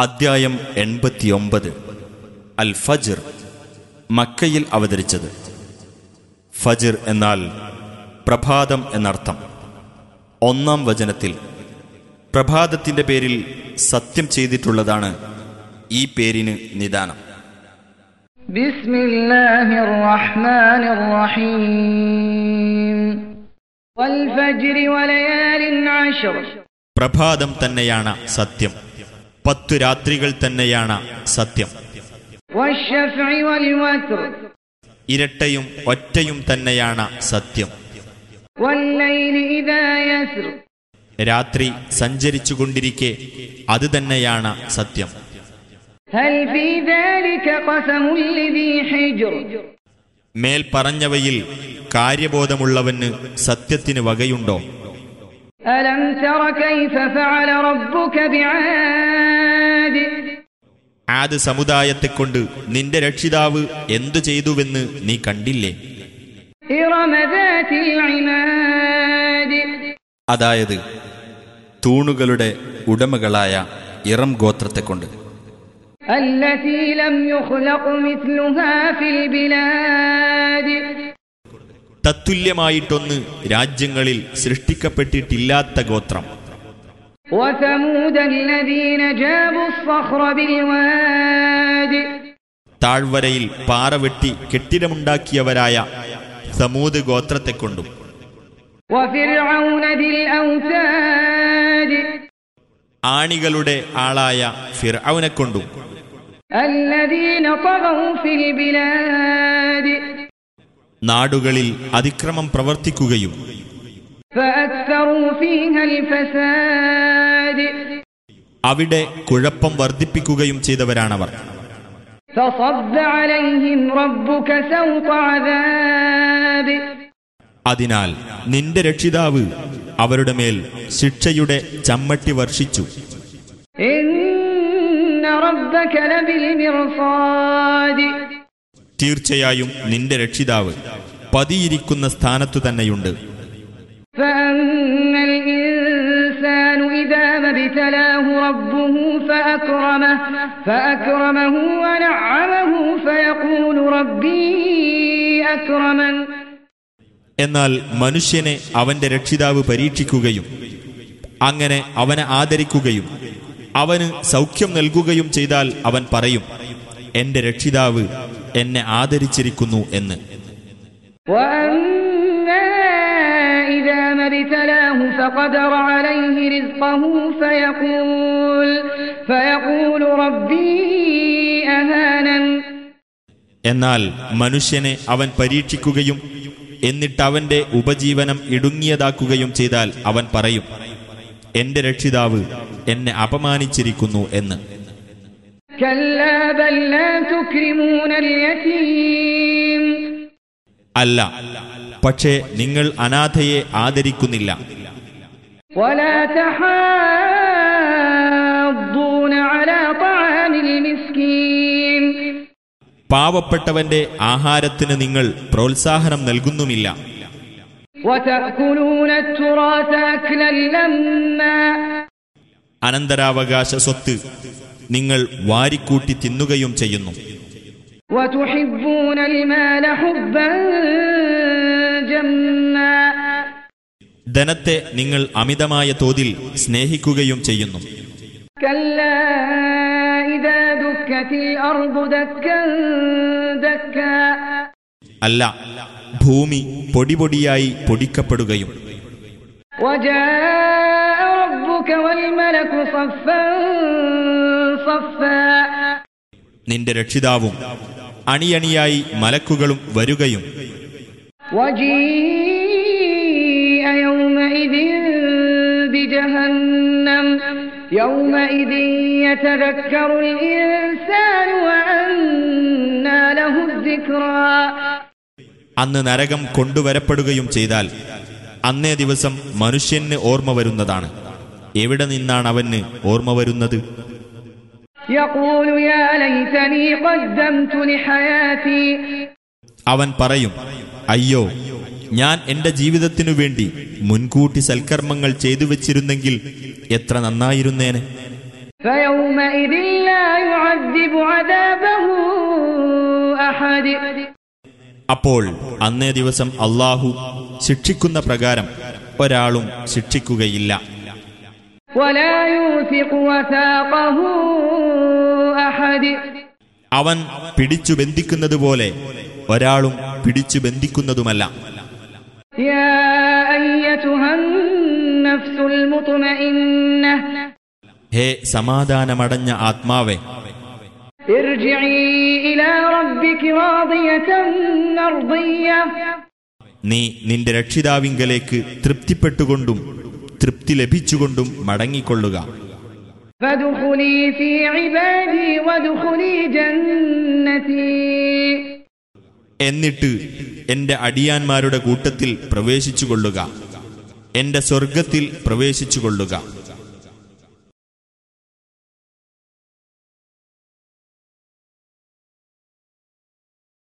അദ്ധ്യായം എൺപത്തിയൊമ്പത്. അൽ ഫജർ മക്കയിൽ അവതരിച്ചത്. ഫജിർ എന്നാൽ പ്രഭാതം എന്നർത്ഥം. ഒന്നാം വചനത്തിൽ പ്രഭാതത്തിന്റെ പേരിൽ സത്യം ചെയ്തിട്ടുള്ളതാണ് ഈ പേരിന് നിദാനം. ബിസ്മില്ലാഹിർ റഹ്മാനിർ റഹീം വൽ പ്രഭാതം തന്നെയാണ് സത്യം. പത്തു രാത്രികൾ തന്നെയാണ് സത്യം. ഇരട്ടയും ഒറ്റയും തന്നെയാണ് സത്യം. രാത്രി സഞ്ചരിച്ചു കൊണ്ടിരിക്കെ അത് തന്നെയാണ് സത്യം. മേൽ പറഞ്ഞവയിൽ കാര്യബോധമുള്ളവന് സത്യത്തിന് വകയുണ്ടോ? ആദ് സമുദായത്തെക്കൊണ്ട് നിന്റെ രക്ഷിതാവ് എന്തു ചെയ്തുവെന്ന് നീ കണ്ടില്ലേ إرم ذات العماد അതായത് തൂണുകളുടെ ഉടമകളായ ഇറം ഗോത്രത്തെക്കൊണ്ട് التي لم يخلق مثلها في البلاد തത്തുല്യമായിട്ടൊന്ന് രാജ്യങ്ങളിൽ സൃഷ്ടിക്കപ്പെട്ടിട്ടില്ലാത്ത ഗോത്രം. താഴ്വരയിൽ പാറ വെട്ടി കെട്ടിടമുണ്ടാക്കിയവരായ സമൂത് ഗോത്രത്തെ കൊണ്ടും ആണികളുടെ ആളായ ഫിർഔനെ കൊണ്ടും നാടുകളിൽ അതിക്രമം പ്രവർത്തിക്കുകയും അവിടെ കുഴപ്പം വർദ്ധിപ്പിക്കുകയും ചെയ്തവരാണവർ. അതിനാൽ നിന്റെ രക്ഷിതാവ് അവരുടെ മേൽ ശിക്ഷയുടെ ചമ്മട്ടി വർഷിച്ചു. റബ്ബക ലബിൽ മിർസാദി. തീർച്ചയായും നിന്റെ രക്ഷിതാവ് പതിയിരിക്കുന്ന സ്ഥാനത്തു തന്നെയുണ്ട്. എന്നാൽ മനുഷ്യനെ അവന്റെ രക്ഷിതാവ് പരീക്ഷിക്കുകയും അങ്ങനെ അവനെ ആദരിക്കുകയും അവന് സൗഖ്യം നൽകുകയും ചെയ്താൽ അവൻ പറയും എന്റെ രക്ഷിതാവ് എന്നെ ആദരിച്ചിരിക്കുന്നു എന്ന്. എന്നാൽ മനുഷ്യനെ അവൻ പരീക്ഷിക്കുകയും എന്നിട്ട് അവന്റെ ഉപജീവനം ഇടുങ്ങിയതാക്കുകയും ചെയ്താൽ അവൻ പറയും എന്റെ രക്ഷിതാവ് എന്നെ അപമാനിച്ചിരിക്കുന്നു എന്ന്. അല്ല പക്ഷേ നിങ്ങൾ അനാഥയെ ആദരിക്കുന്നില്ല. പാവപ്പെട്ടവന്റെ ആഹാരത്തിന് നിങ്ങൾ പ്രോത്സാഹനം നൽകുന്നുമില്ല. അനന്തരാവകാശ സ്വത്ത്. നിങ്ങൾ വാരിക്കൂട്ടി തിന്നുകയും ചെയ്യുന്നു. ധനത്തെ നിങ്ങൾ അമിതമായ തോതിൽ സ്നേഹിക്കുകയും ചെയ്യുന്നു. അല്ല ഭൂമി പൊടിപൊടിയായി പൊടിക്കപ്പെടുകയും. നിന്റെ രക്ഷിതാവും അണിയണിയായി മലക്കുകളും വരുകയും അന്ന് നരകം കൊണ്ടുവരപ്പെടുകയും ചെയ്താൽ അന്നേ ദിവസം മനുഷ്യന് ഓർമ്മ വരുന്നതാണ്. എവിടെ നിന്നാണ് അവന് ഓർമ്മ വരുന്നത്? അവൻ പറയും അയ്യോ ഞാൻ എന്റെ ജീവിതത്തിനു വേണ്ടി മുൻകൂട്ടി സൽക്കർമ്മങ്ങൾ ചെയ്തു വെച്ചിരുന്നെങ്കിൽ എത്ര നന്നായിരുന്നേനെ. അപ്പോൾ അന്നേ ദിവസം അള്ളാഹു ശിക്ഷിക്കുന്ന പ്രകാരം ഒരാളും ശിക്ഷിക്കുകയില്ല. അവൻ പിടിച്ചു ബന്ധിക്കുന്നത് പോലെ ഒരാളും പിടിച്ചു ബന്ധിക്കുന്നതുമല്ല. ഹേ സമാധാനമടഞ്ഞ ആത്മാവേ. നീ നിന്റെ രക്ഷിതാവിങ്കലേക്ക് തൃപ്തിപ്പെട്ടുകൊണ്ടും തൃപ്തി ലഭിച്ചുകൊണ്ടും മടങ്ങിക്കൊള്ളുക. എന്നിട്ട് എന്റെ അടിയാന്മാരുടെ കൂട്ടത്തിൽ പ്രവേശിച്ചുകൊള്ളുക. എന്റെ സ്വർഗത്തിൽ പ്രവേശിച്ചുകൊള്ളുക.